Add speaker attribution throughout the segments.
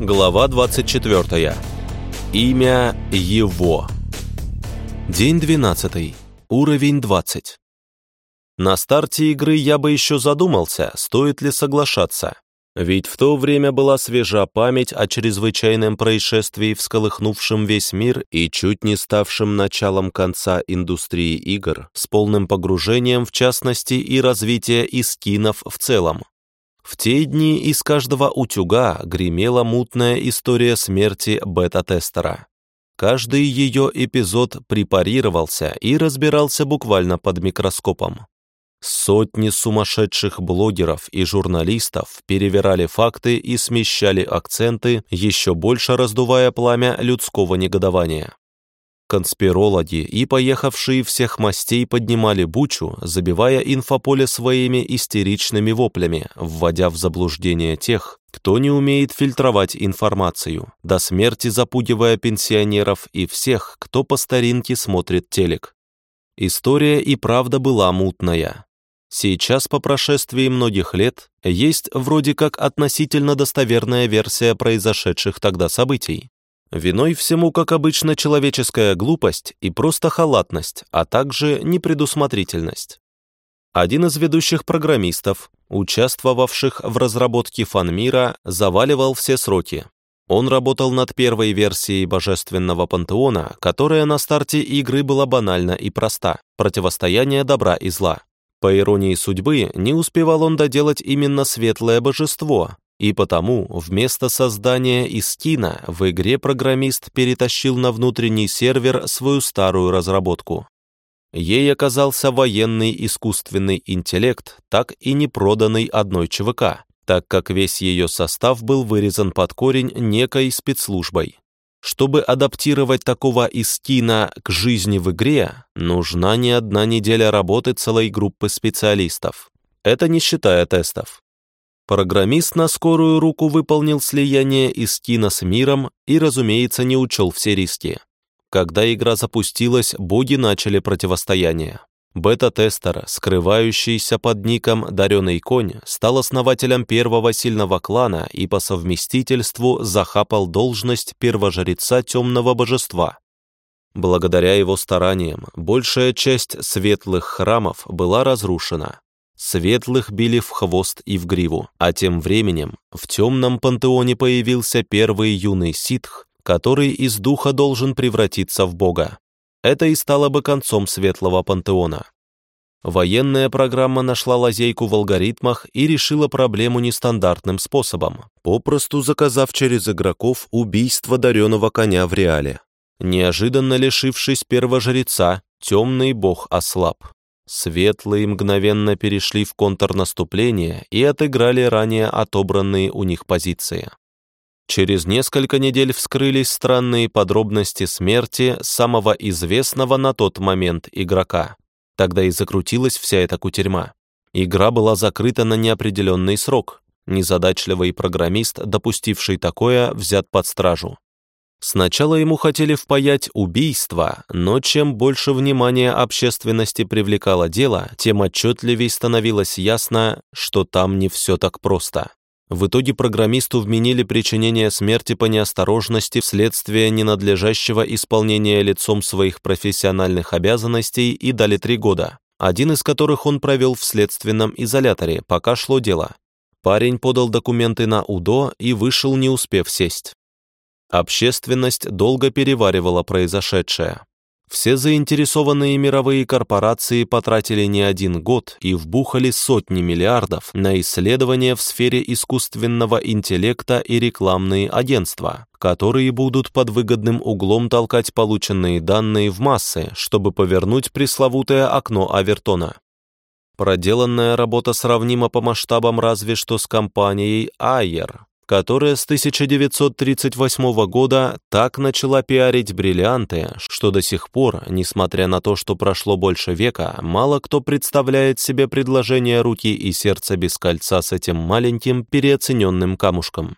Speaker 1: Глава 24. Имя его. День 12. Уровень 20. На старте игры я бы еще задумался, стоит ли соглашаться. Ведь в то время была свежа память о чрезвычайном происшествии, всколыхнувшем весь мир и чуть не ставшем началом конца индустрии игр, с полным погружением в частности и развития искинов в целом. В те дни из каждого утюга гремела мутная история смерти бета-тестера. Каждый ее эпизод препарировался и разбирался буквально под микроскопом. Сотни сумасшедших блогеров и журналистов перевирали факты и смещали акценты, еще больше раздувая пламя людского негодования. Конспирологи и поехавшие всех мастей поднимали бучу, забивая инфополе своими истеричными воплями, вводя в заблуждение тех, кто не умеет фильтровать информацию, до смерти запугивая пенсионеров и всех, кто по старинке смотрит телек. История и правда была мутная. Сейчас, по прошествии многих лет, есть вроде как относительно достоверная версия произошедших тогда событий. Виной всему, как обычно, человеческая глупость и просто халатность, а также непредусмотрительность. Один из ведущих программистов, участвовавших в разработке фанмира, заваливал все сроки. Он работал над первой версией Божественного Пантеона, которая на старте игры была банальна и проста – противостояние добра и зла. По иронии судьбы, не успевал он доделать именно светлое божество, и потому вместо создания Искина в игре программист перетащил на внутренний сервер свою старую разработку. Ей оказался военный искусственный интеллект, так и не проданный одной ЧВК, так как весь ее состав был вырезан под корень некой спецслужбой. Чтобы адаптировать такого Искина к жизни в игре, нужна не одна неделя работы целой группы специалистов. Это не считая тестов. Программист на скорую руку выполнил слияние Искина с миром и, разумеется, не учел все риски. Когда игра запустилась, боги начали противостояние. Бета-тестер, скрывающийся под ником «Дареный конь», стал основателем первого сильного клана и по совместительству захапал должность первожреца темного божества. Благодаря его стараниям, большая часть светлых храмов была разрушена. Светлых били в хвост и в гриву, а тем временем в темном пантеоне появился первый юный ситх, который из духа должен превратиться в бога. Это и стало бы концом светлого пантеона. Военная программа нашла лазейку в алгоритмах и решила проблему нестандартным способом, попросту заказав через игроков убийство дареного коня в реале. Неожиданно лишившись первожреца, темный бог ослаб. Светлые мгновенно перешли в контрнаступление и отыграли ранее отобранные у них позиции. Через несколько недель вскрылись странные подробности смерти самого известного на тот момент игрока. Тогда и закрутилась вся эта кутерьма. Игра была закрыта на неопределенный срок. Незадачливый программист, допустивший такое, взят под стражу. Сначала ему хотели впаять убийство, но чем больше внимания общественности привлекало дело, тем отчетливее становилось ясно, что там не все так просто. В итоге программисту вменили причинение смерти по неосторожности вследствие ненадлежащего исполнения лицом своих профессиональных обязанностей и дали три года, один из которых он провел в следственном изоляторе, пока шло дело. Парень подал документы на УДО и вышел, не успев сесть. Общественность долго переваривала произошедшее. Все заинтересованные мировые корпорации потратили не один год и вбухали сотни миллиардов на исследования в сфере искусственного интеллекта и рекламные агентства, которые будут под выгодным углом толкать полученные данные в массы, чтобы повернуть пресловутое окно Авертона. Проделанная работа сравнима по масштабам разве что с компанией Айер, которая с 1938 года так начала пиарить бриллианты, что до сих пор, несмотря на то, что прошло больше века, мало кто представляет себе предложение руки и сердца без кольца с этим маленьким переоцененным камушком.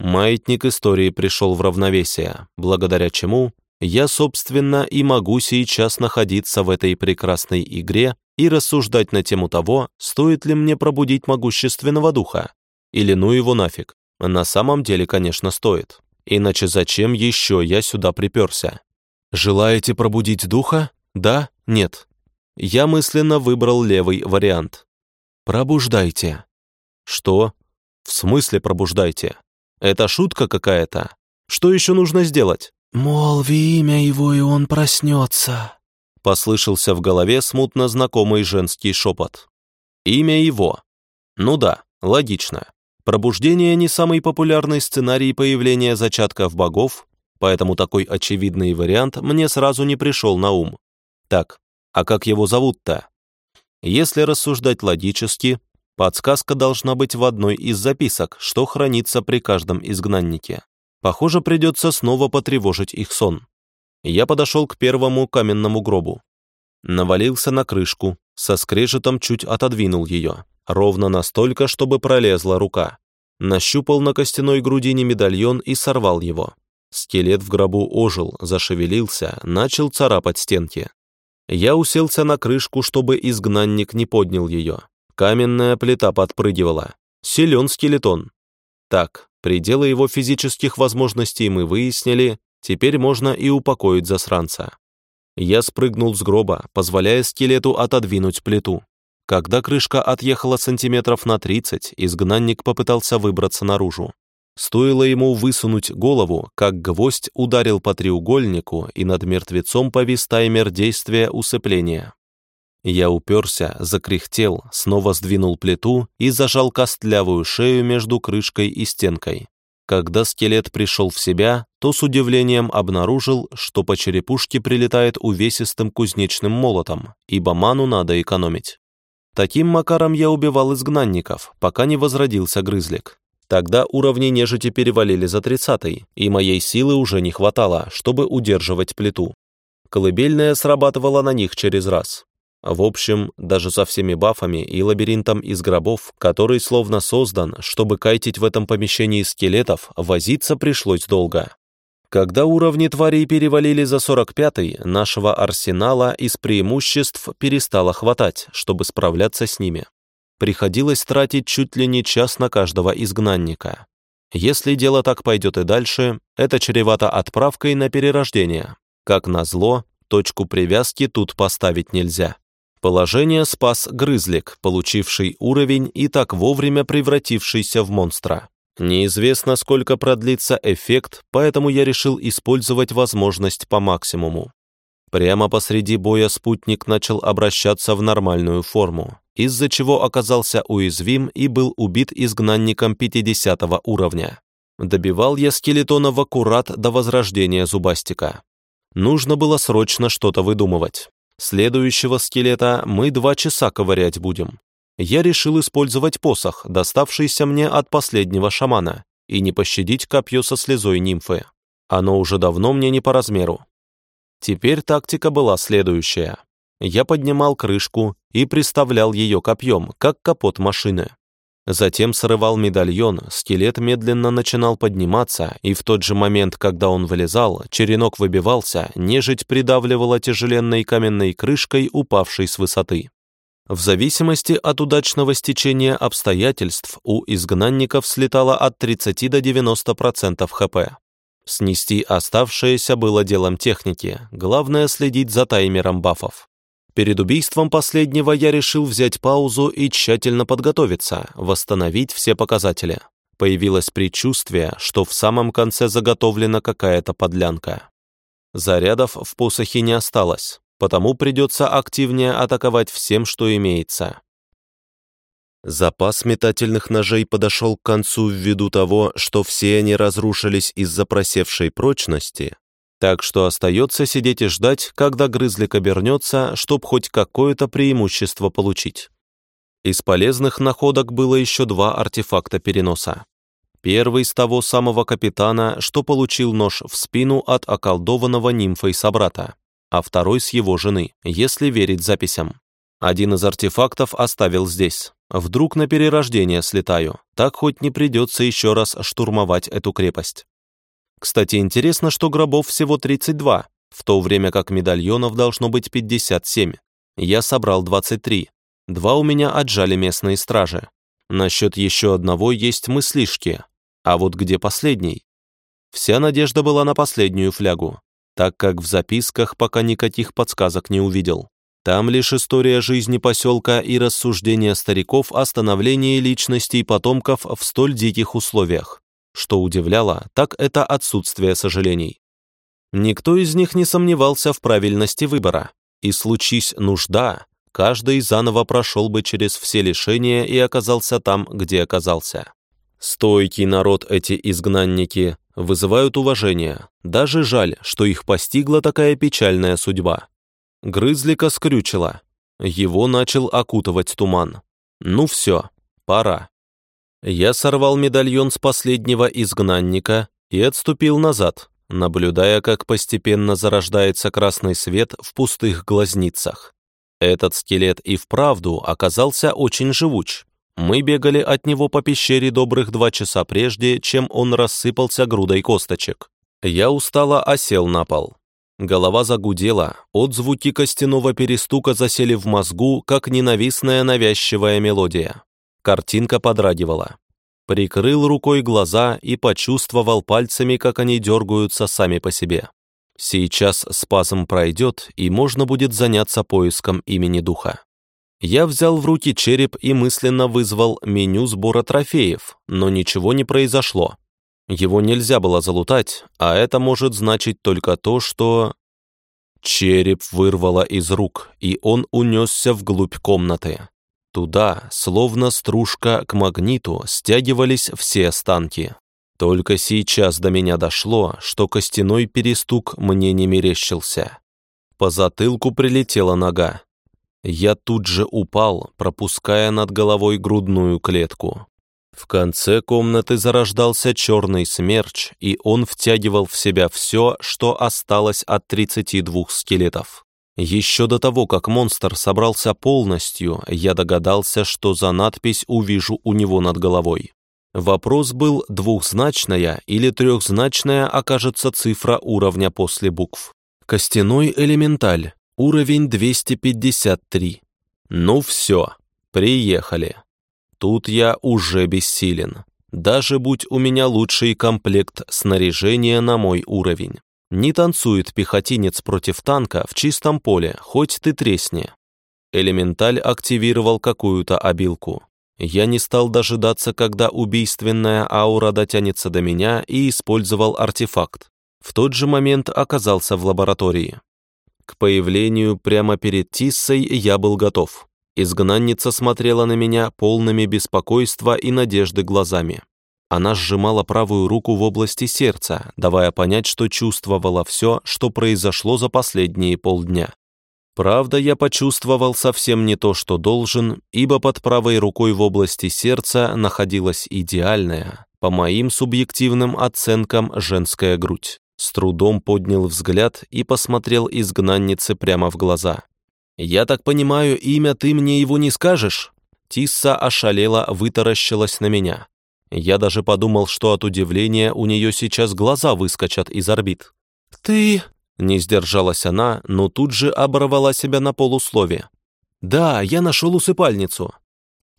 Speaker 1: Маятник истории пришел в равновесие, благодаря чему я, собственно, и могу сейчас находиться в этой прекрасной игре и рассуждать на тему того, стоит ли мне пробудить могущественного духа, или ну его нафиг. На самом деле, конечно, стоит. Иначе зачем еще я сюда приперся? Желаете пробудить духа? Да? Нет? Я мысленно выбрал левый вариант. Пробуждайте. Что? В смысле пробуждайте? Это шутка какая-то? Что еще нужно сделать?
Speaker 2: «Молви имя его, и он проснется», —
Speaker 1: послышался в голове смутно знакомый женский шепот. Имя его. Ну да, логично. Пробуждение не самый популярный сценарий появления зачатков богов, поэтому такой очевидный вариант мне сразу не пришел на ум. Так, а как его зовут-то? Если рассуждать логически, подсказка должна быть в одной из записок, что хранится при каждом изгнаннике. Похоже, придется снова потревожить их сон. Я подошел к первому каменному гробу. Навалился на крышку, со скрежетом чуть отодвинул ее, ровно настолько, чтобы пролезла рука. Нащупал на костяной грудине медальон и сорвал его. Скелет в гробу ожил, зашевелился, начал царапать стенки. Я уселся на крышку, чтобы изгнанник не поднял ее. Каменная плита подпрыгивала. Силен скелетон. Так, Пределы его физических возможностей мы выяснили, теперь можно и упокоить засранца. Я спрыгнул с гроба, позволяя скелету отодвинуть плиту. Когда крышка отъехала сантиметров на 30, изгнанник попытался выбраться наружу. Стоило ему высунуть голову, как гвоздь ударил по треугольнику, и над мертвецом повис таймер действия усыпления. Я уперся, закряхтел, снова сдвинул плиту и зажал костлявую шею между крышкой и стенкой. Когда скелет пришел в себя, то с удивлением обнаружил, что по черепушке прилетает увесистым кузнечным молотом, ибо ману надо экономить. Таким макаром я убивал изгнанников, пока не возродился грызлик. Тогда уровни нежити перевалили за тридцатый, и моей силы уже не хватало, чтобы удерживать плиту. Колыбельная срабатывала на них через раз. В общем, даже со всеми бафами и лабиринтом из гробов, который словно создан, чтобы кайтить в этом помещении скелетов, возиться пришлось долго. Когда уровни тварей перевалили за 45-й, нашего арсенала из преимуществ перестало хватать, чтобы справляться с ними. Приходилось тратить чуть ли не час на каждого изгнанника. Если дело так пойдет и дальше, это чревато отправкой на перерождение. Как назло, точку привязки тут поставить нельзя. Положение спас Грызлик, получивший уровень и так вовремя превратившийся в монстра. Неизвестно, сколько продлится эффект, поэтому я решил использовать возможность по максимуму. Прямо посреди боя спутник начал обращаться в нормальную форму, из-за чего оказался уязвим и был убит изгнанником 50 уровня. Добивал я скелетона в аккурат до возрождения зубастика. Нужно было срочно что-то выдумывать. Следующего скелета мы два часа ковырять будем. Я решил использовать посох, доставшийся мне от последнего шамана, и не пощадить копье со слезой нимфы. Оно уже давно мне не по размеру. Теперь тактика была следующая. Я поднимал крышку и приставлял ее копьем, как капот машины. Затем срывал медальон, скелет медленно начинал подниматься, и в тот же момент, когда он вылезал, черенок выбивался, нежить придавливала тяжеленной каменной крышкой, упавшей с высоты. В зависимости от удачного стечения обстоятельств у изгнанников слетало от 30 до 90% ХП. Снести оставшееся было делом техники, главное следить за таймером бафов. Перед убийством последнего я решил взять паузу и тщательно подготовиться, восстановить все показатели. Появилось предчувствие, что в самом конце заготовлена какая-то подлянка. Зарядов в посохе не осталось, потому придется активнее атаковать всем, что имеется. Запас метательных ножей подошел к концу ввиду того, что все они разрушились из-за просевшей прочности, так что остается сидеть и ждать, когда грызлик обернется, чтоб хоть какое-то преимущество получить. Из полезных находок было еще два артефакта переноса. Первый с того самого капитана, что получил нож в спину от околдованного нимфой собрата, а второй с его жены, если верить записям. Один из артефактов оставил здесь. Вдруг на перерождение слетаю, так хоть не придется еще раз штурмовать эту крепость. Кстати, интересно, что гробов всего 32, в то время как медальонов должно быть 57. Я собрал 23. Два у меня отжали местные стражи. Насчет еще одного есть мыслишки. А вот где последний? Вся надежда была на последнюю флягу, так как в записках пока никаких подсказок не увидел. Там лишь история жизни поселка и рассуждения стариков о становлении личностей потомков в столь диких условиях. Что удивляло, так это отсутствие сожалений. Никто из них не сомневался в правильности выбора, и случись нужда, каждый заново прошел бы через все лишения и оказался там, где оказался. Стойкий народ эти изгнанники вызывают уважение, даже жаль, что их постигла такая печальная судьба. Грызлика скрючило. Его начал окутывать туман. Ну все, пора. Я сорвал медальон с последнего изгнанника и отступил назад, наблюдая, как постепенно зарождается красный свет в пустых глазницах. Этот скелет и вправду оказался очень живуч. Мы бегали от него по пещере добрых два часа прежде, чем он рассыпался грудой косточек. Я устало осел на пол. Голова загудела, отзвуки костяного перестука засели в мозгу, как ненавистная навязчивая мелодия. Картинка подрагивала. Прикрыл рукой глаза и почувствовал пальцами, как они дергаются сами по себе. Сейчас спазм пройдет, и можно будет заняться поиском имени духа. Я взял в руки череп и мысленно вызвал меню сбора трофеев, но ничего не произошло. Его нельзя было залутать, а это может значить только то, что... Череп вырвало из рук, и он унесся вглубь комнаты. Туда, словно стружка к магниту, стягивались все останки. Только сейчас до меня дошло, что костяной перестук мне не мерещился. По затылку прилетела нога. Я тут же упал, пропуская над головой грудную клетку. В конце комнаты зарождался черный смерч, и он втягивал в себя все, что осталось от 32 скелетов. Еще до того, как монстр собрался полностью, я догадался, что за надпись увижу у него над головой. Вопрос был, двухзначная или трехзначная окажется цифра уровня после букв. Костяной элементаль, уровень 253. Ну все, приехали. Тут я уже бессилен. Даже будь у меня лучший комплект снаряжения на мой уровень. Не танцует пехотинец против танка в чистом поле, хоть ты тресни. Элементаль активировал какую-то обилку. Я не стал дожидаться, когда убийственная аура дотянется до меня и использовал артефакт. В тот же момент оказался в лаборатории. К появлению прямо перед Тиссой я был готов. Изгнанница смотрела на меня полными беспокойства и надежды глазами. Она сжимала правую руку в области сердца, давая понять, что чувствовала все, что произошло за последние полдня. Правда, я почувствовал совсем не то, что должен, ибо под правой рукой в области сердца находилась идеальная, по моим субъективным оценкам, женская грудь. С трудом поднял взгляд и посмотрел изгнаннице прямо в глаза. «Я так понимаю, имя ты мне его не скажешь?» Тисса ошалела, вытаращилась на меня. Я даже подумал, что от удивления у нее сейчас глаза выскочат из орбит.
Speaker 2: «Ты...»
Speaker 1: — не сдержалась она, но тут же оборвала себя на полуслове. «Да, я нашел усыпальницу».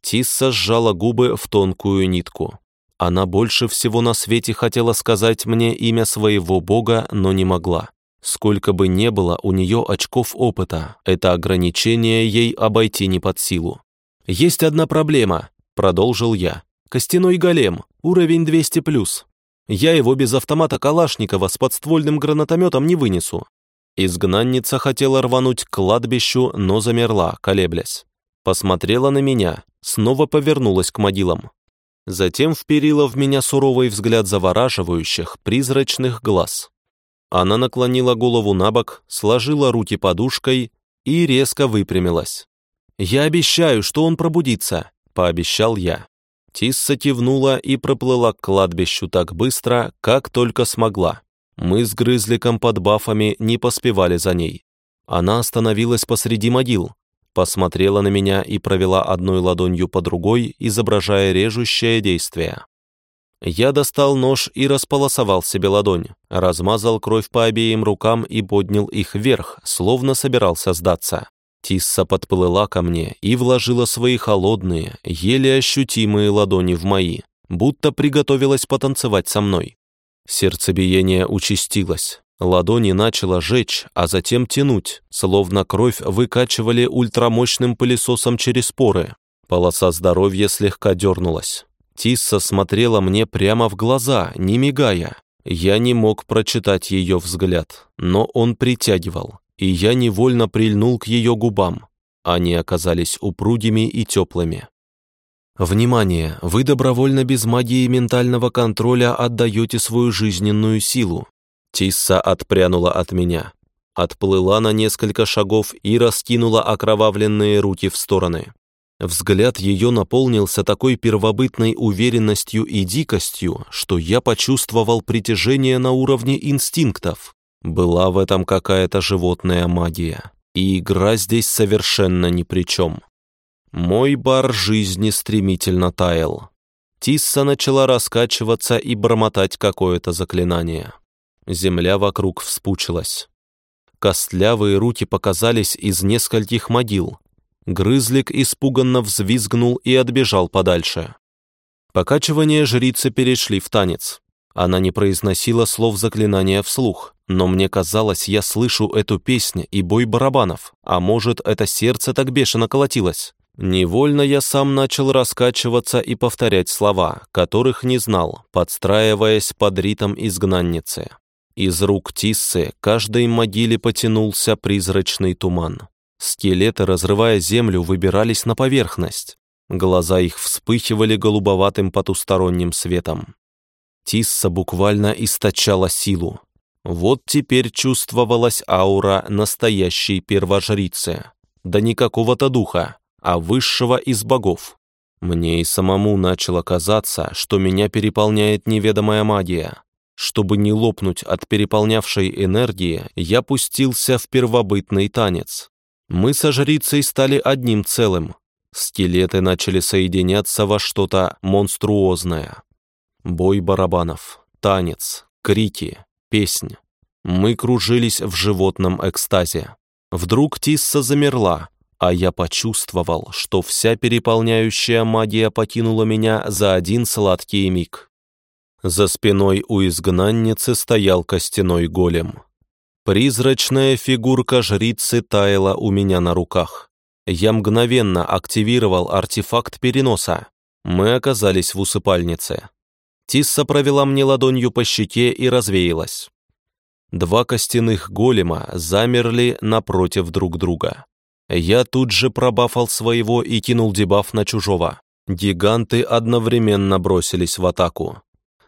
Speaker 1: Тисса сжала губы в тонкую нитку. Она больше всего на свете хотела сказать мне имя своего бога, но не могла. Сколько бы не было у нее очков опыта, это ограничение ей обойти не под силу. «Есть одна проблема», — продолжил я. «Костяной голем, уровень 200+. Я его без автомата Калашникова с подствольным гранатометом не вынесу». Изгнанница хотела рвануть к кладбищу, но замерла, колеблясь. Посмотрела на меня, снова повернулась к могилам. Затем вперила в меня суровый взгляд завораживающих, призрачных глаз. Она наклонила голову на бок, сложила руки подушкой и резко выпрямилась. «Я обещаю, что он пробудится», — пообещал я. Тисса кивнула и проплыла к кладбищу так быстро, как только смогла. Мы с Грызликом под бафами не поспевали за ней. Она остановилась посреди могил, посмотрела на меня и провела одной ладонью по другой, изображая режущее действие. Я достал нож и располосовал себе ладонь, размазал кровь по обеим рукам и поднял их вверх, словно собирался сдаться. Тисса подплыла ко мне и вложила свои холодные, еле ощутимые ладони в мои. будто приготовилась потанцевать со мной. Сердцебиение участилось. Ладони начало жечь, а затем тянуть, словно кровь выкачивали ультрамощным пылесосом через поры. Полоса здоровья слегка дернулась. Тисса смотрела мне прямо в глаза, не мигая. Я не мог прочитать ее взгляд, но он притягивал, и я невольно прильнул к ее губам. Они оказались упругими и теплыми. Внимание! Вы добровольно без магии ментального контроля отдаете свою жизненную силу. Тисса отпрянула от меня. Отплыла на несколько шагов и раскинула окровавленные руки в стороны. Взгляд ее наполнился такой первобытной уверенностью и дикостью, что я почувствовал притяжение на уровне инстинктов. Была в этом какая-то животная магия, и игра здесь совершенно ни при чем. Мой бар жизни стремительно таял. Тисса начала раскачиваться и бормотать какое-то заклинание. Земля вокруг вспучилась. Костлявые руки показались из нескольких могил, Грызлик испуганно взвизгнул и отбежал подальше. Покачивания жрицы перешли в танец. Она не произносила слов заклинания вслух, но мне казалось, я слышу эту песню и бой барабанов, а может, это сердце так бешено колотилось. Невольно я сам начал раскачиваться и повторять слова, которых не знал, подстраиваясь под ритм изгнанницы. Из рук Тиссы каждой могиле потянулся призрачный туман. Скелеты, разрывая землю, выбирались на поверхность. Глаза их вспыхивали голубоватым потусторонним светом. Тисса буквально источала силу. Вот теперь чувствовалась аура настоящей первожрицы. Да не какого-то духа, а высшего из богов. Мне и самому начало казаться, что меня переполняет неведомая магия. Чтобы не лопнуть от переполнявшей энергии, я пустился в первобытный танец. Мы со жрицей стали одним целым. Скелеты начали соединяться во что-то монструозное. Бой барабанов, танец, крики, песнь. Мы кружились в животном экстазе. Вдруг Тисса замерла, а я почувствовал, что вся переполняющая магия покинула меня за один сладкий миг. За спиной у изгнанницы стоял костяной голем. Призрачная фигурка жрицы таяла у меня на руках. Я мгновенно активировал артефакт переноса. Мы оказались в усыпальнице. Тисса провела мне ладонью по щеке и развеялась. Два костяных голема замерли напротив друг друга. Я тут же пробафал своего и кинул дебаф на чужого. Гиганты одновременно бросились в атаку.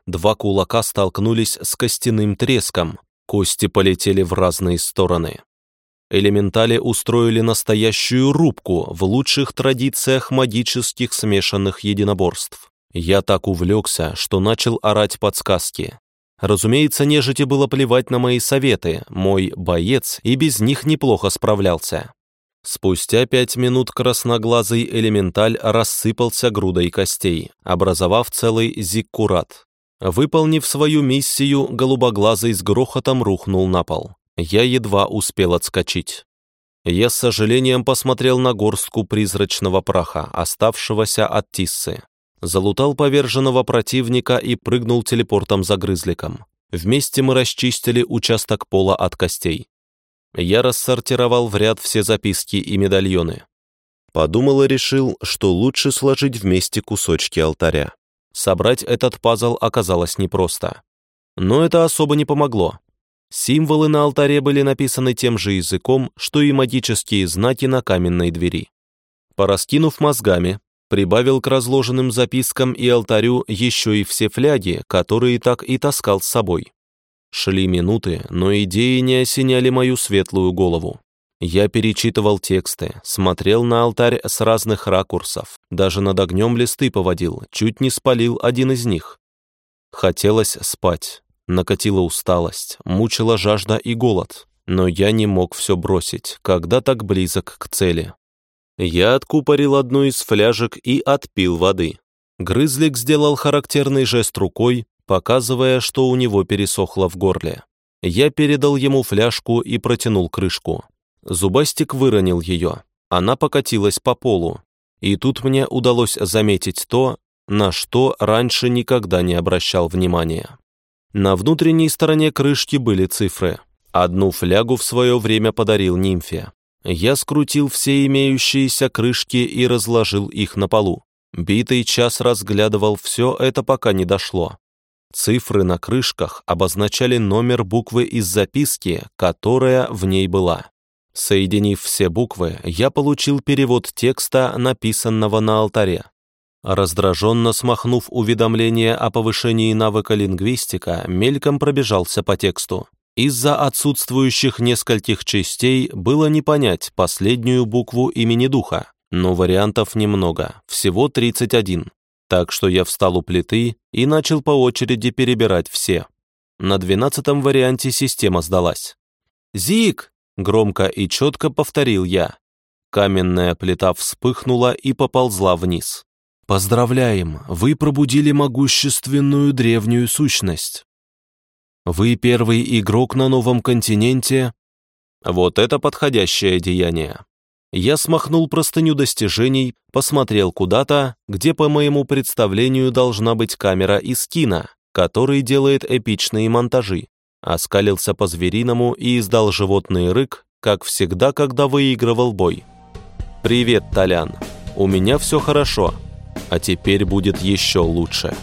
Speaker 1: Два кулака столкнулись с костяным треском, Кости полетели в разные стороны. Элементали устроили настоящую рубку в лучших традициях магических смешанных единоборств. Я так увлекся, что начал орать подсказки. Разумеется, нежити было плевать на мои советы, мой боец и без них неплохо справлялся. Спустя пять минут красноглазый элементаль рассыпался грудой костей, образовав целый зиккурат. Выполнив свою миссию, голубоглазый с грохотом рухнул на пол. Я едва успел отскочить. Я с сожалением посмотрел на горстку призрачного праха, оставшегося от Тиссы. Залутал поверженного противника и прыгнул телепортом за грызликом. Вместе мы расчистили участок пола от костей. Я рассортировал в ряд все записки и медальоны. Подумал и решил, что лучше сложить вместе кусочки алтаря. Собрать этот пазл оказалось непросто. Но это особо не помогло. Символы на алтаре были написаны тем же языком, что и магические знаки на каменной двери. Пораскинув мозгами, прибавил к разложенным запискам и алтарю еще и все фляги, которые так и таскал с собой. Шли минуты, но идеи не осеняли мою светлую голову. Я перечитывал тексты, смотрел на алтарь с разных ракурсов, даже над огнем листы поводил, чуть не спалил один из них. Хотелось спать, накатила усталость, мучила жажда и голод, но я не мог все бросить, когда так близок к цели. Я откупорил одну из фляжек и отпил воды. Грызлик сделал характерный жест рукой, показывая, что у него пересохло в горле. Я передал ему фляжку и протянул крышку. Зубастик выронил ее. Она покатилась по полу. И тут мне удалось заметить то, на что раньше никогда не обращал внимания. На внутренней стороне крышки были цифры. Одну флягу в свое время подарил нимфе. Я скрутил все имеющиеся крышки и разложил их на полу. Битый час разглядывал все это, пока не дошло. Цифры на крышках обозначали номер буквы из записки, которая в ней была. Соединив все буквы, я получил перевод текста, написанного на алтаре. Раздраженно смахнув уведомление о повышении навыка лингвистика, мельком пробежался по тексту. Из-за отсутствующих нескольких частей было не понять последнюю букву имени духа, но вариантов немного, всего 31. Так что я встал у плиты и начал по очереди перебирать все. На двенадцатом варианте система сдалась. «Зик!» — громко и четко повторил я. Каменная плита вспыхнула и поползла вниз. «Поздравляем! Вы пробудили могущественную древнюю сущность. Вы первый игрок на новом континенте. Вот это подходящее деяние. Я смахнул простыню достижений, посмотрел куда-то, где, по моему представлению, должна быть камера из кино, который делает эпичные монтажи. Оскалился по-звериному и издал животный рык, как всегда, когда выигрывал бой. «Привет, Толян. У меня все хорошо. А теперь будет еще лучше».